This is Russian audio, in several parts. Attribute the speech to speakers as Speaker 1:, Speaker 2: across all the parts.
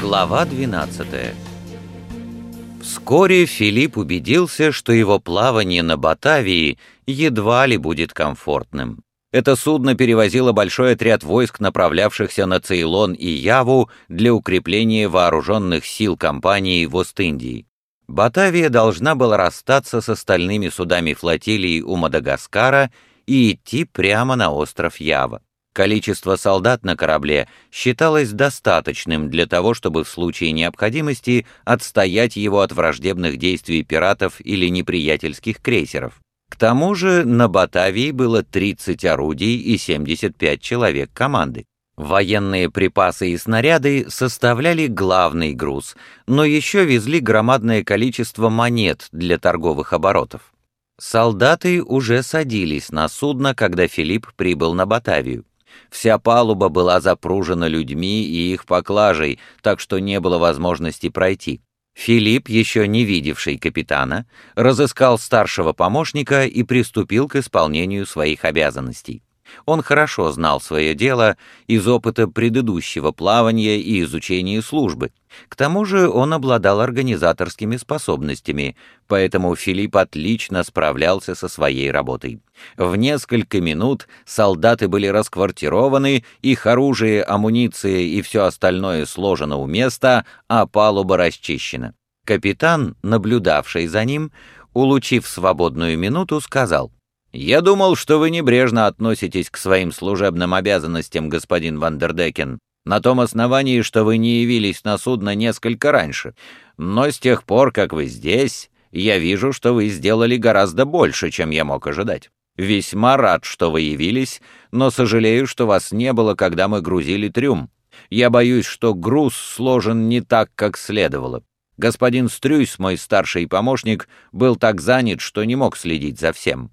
Speaker 1: Глава 12 Вскоре Филипп убедился, что его плавание на Батавии едва ли будет комфортным. Это судно перевозило большой отряд войск, направлявшихся на Цейлон и Яву для укрепления вооруженных сил компании в Ост-Индии. Батавия должна была расстаться с остальными судами флотилии у Мадагаскара и идти прямо на остров Ява. Количество солдат на корабле считалось достаточным для того, чтобы в случае необходимости отстоять его от враждебных действий пиратов или неприятельских крейсеров. К тому же на Батавии было 30 орудий и 75 человек команды. Военные припасы и снаряды составляли главный груз, но еще везли громадное количество монет для торговых оборотов. Солдаты уже садились на судно, когда Филипп прибыл на Батавию. Вся палуба была запружена людьми и их поклажей, так что не было возможности пройти. Филипп, еще не видевший капитана, разыскал старшего помощника и приступил к исполнению своих обязанностей. Он хорошо знал свое дело из опыта предыдущего плавания и изучения службы. К тому же он обладал организаторскими способностями, поэтому Филипп отлично справлялся со своей работой. В несколько минут солдаты были расквартированы, их оружие, амуниция и все остальное сложено у места, а палуба расчищена. Капитан, наблюдавший за ним, улучив свободную минуту, сказал — «Я думал, что вы небрежно относитесь к своим служебным обязанностям, господин Вандердекен, на том основании, что вы не явились на судно несколько раньше. Но с тех пор, как вы здесь, я вижу, что вы сделали гораздо больше, чем я мог ожидать. Весьма рад, что вы явились, но сожалею, что вас не было, когда мы грузили трюм. Я боюсь, что груз сложен не так, как следовало. Господин Стрюйс, мой старший помощник, был так занят, что не мог следить за всем.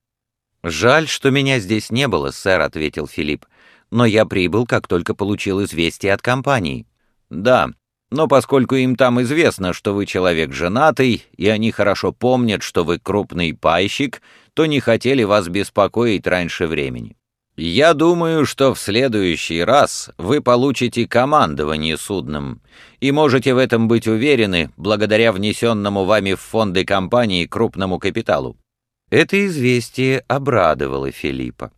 Speaker 1: «Жаль, что меня здесь не было, сэр», — ответил Филипп. «Но я прибыл, как только получил известие от компании». «Да, но поскольку им там известно, что вы человек женатый, и они хорошо помнят, что вы крупный пайщик, то не хотели вас беспокоить раньше времени. Я думаю, что в следующий раз вы получите командование судном, и можете в этом быть уверены благодаря внесенному вами в фонды компании крупному капиталу. Это известие обрадовало Филиппа.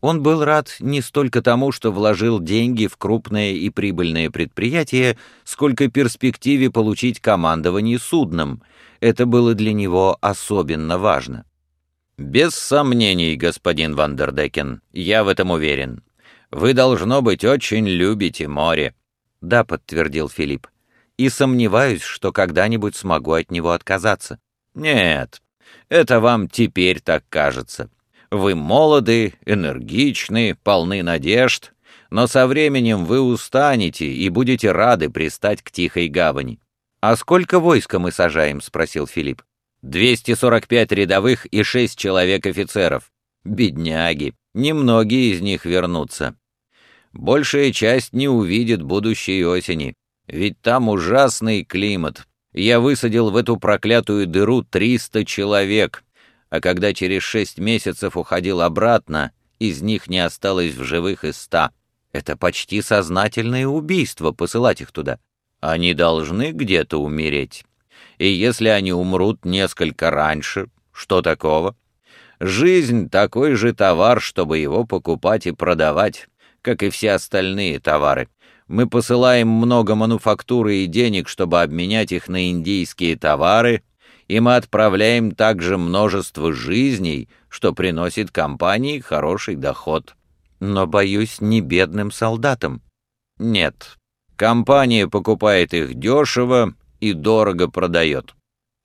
Speaker 1: Он был рад не столько тому, что вложил деньги в крупное и прибыльное предприятие, сколько перспективе получить командование судном. Это было для него особенно важно. «Без сомнений, господин Вандердекен, я в этом уверен. Вы, должно быть, очень любите море». «Да», — подтвердил Филипп, — «и сомневаюсь, что когда-нибудь смогу от него отказаться». «Нет, это вам теперь так кажется. Вы молоды, энергичны, полны надежд, но со временем вы устанете и будете рады пристать к тихой гавани. «А сколько войска мы сажаем?» — спросил Филипп. «245 рядовых и 6 человек офицеров. Бедняги, немногие из них вернутся. Большая часть не увидит будущей осени, ведь там ужасный климат, я высадил в эту проклятую дыру 300 человек, а когда через шесть месяцев уходил обратно, из них не осталось в живых и ста. Это почти сознательное убийство посылать их туда. Они должны где-то умереть. И если они умрут несколько раньше, что такого? Жизнь — такой же товар, чтобы его покупать и продавать, как и все остальные товары. Мы посылаем много мануфактуры и денег, чтобы обменять их на индийские товары, и мы отправляем также множество жизней, что приносит компании хороший доход. Но, боюсь, не бедным солдатам. Нет, компания покупает их дешево и дорого продает.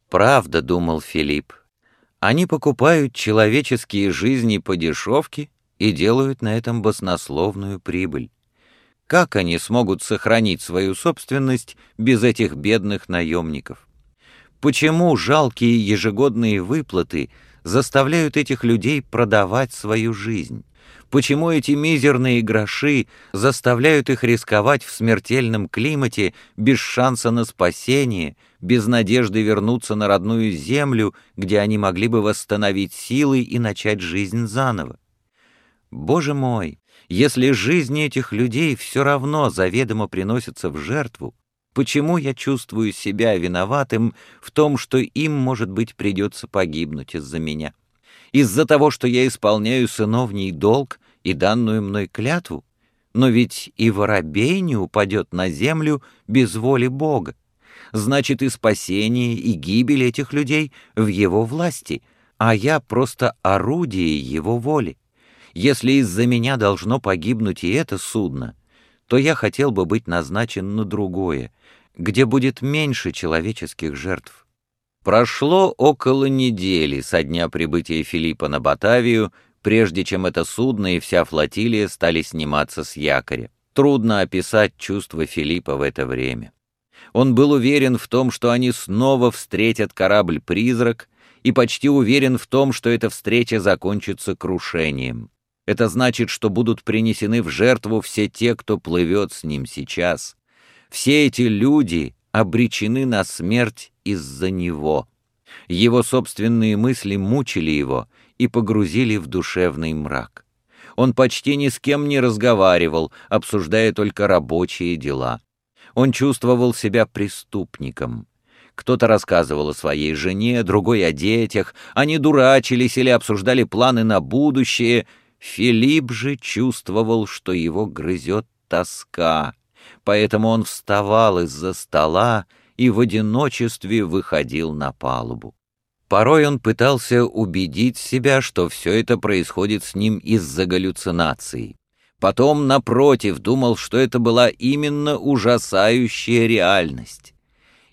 Speaker 1: Правда, думал Филипп, они покупают человеческие жизни по дешевке и делают на этом баснословную прибыль. Как они смогут сохранить свою собственность без этих бедных наемников? Почему жалкие ежегодные выплаты заставляют этих людей продавать свою жизнь? Почему эти мизерные гроши заставляют их рисковать в смертельном климате без шанса на спасение, без надежды вернуться на родную землю, где они могли бы восстановить силы и начать жизнь заново? Боже мой, если жизни этих людей все равно заведомо приносятся в жертву, почему я чувствую себя виноватым в том, что им, может быть, придется погибнуть из-за меня? Из-за того, что я исполняю сыновний долг и данную мной клятву? Но ведь и воробей не упадет на землю без воли Бога. Значит, и спасение, и гибель этих людей в его власти, а я просто орудие его воли. Если из-за меня должно погибнуть и это судно, то я хотел бы быть назначен на другое, где будет меньше человеческих жертв. Прошло около недели со дня прибытия Филиппа на Батавию, прежде чем это судно и вся флотилия стали сниматься с якоря. Трудно описать чувства Филиппа в это время. Он был уверен в том, что они снова встретят корабль-призрак, и почти уверен в том, что эта встреча закончится крушением. Это значит, что будут принесены в жертву все те, кто плывет с ним сейчас. Все эти люди обречены на смерть из-за него. Его собственные мысли мучили его и погрузили в душевный мрак. Он почти ни с кем не разговаривал, обсуждая только рабочие дела. Он чувствовал себя преступником. Кто-то рассказывал о своей жене, другой о детях, они дурачились или обсуждали планы на будущее. Филипп же чувствовал, что его грызет тоска, поэтому он вставал из-за стола и в одиночестве выходил на палубу. Порой он пытался убедить себя, что все это происходит с ним из-за галлюцинаций. Потом, напротив, думал, что это была именно ужасающая реальность.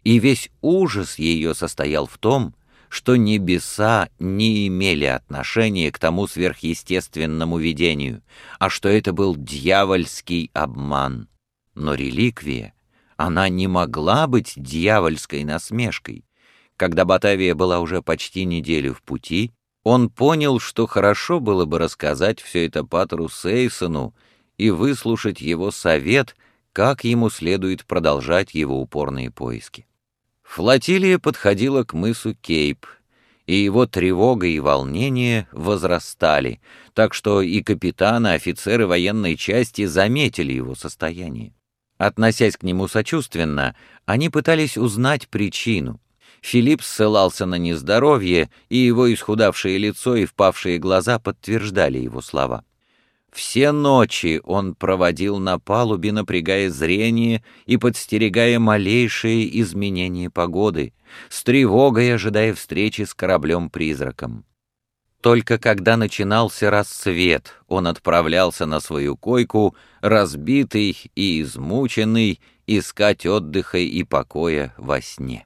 Speaker 1: И весь ужас ее состоял в том, что небеса не имели отношения к тому сверхъестественному видению, а что это был дьявольский обман. Но реликвия она не могла быть дьявольской насмешкой. Когда Батавия была уже почти неделю в пути, он понял, что хорошо было бы рассказать все это Патру Сейсону и выслушать его совет, как ему следует продолжать его упорные поиски. Флотилия подходила к мысу Кейп, и его тревога и волнение возрастали, так что и капитаны, офицеры военной части заметили его состояние. Относясь к нему сочувственно, они пытались узнать причину. Филипп ссылался на нездоровье, и его исхудавшее лицо и впавшие глаза подтверждали его слова. Все ночи он проводил на палубе, напрягая зрение и подстерегая малейшие изменения погоды, с тревогой ожидая встречи с кораблем-призраком. Только когда начинался рассвет, он отправлялся на свою койку, разбитый и измученный, искать отдыха и покоя во сне.